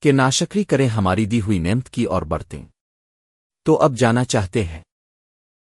کہ ناشکری کریں ہماری دی ہوئی نعمت کی اور برتیں۔ تو اب جانا چاہتے ہیں۔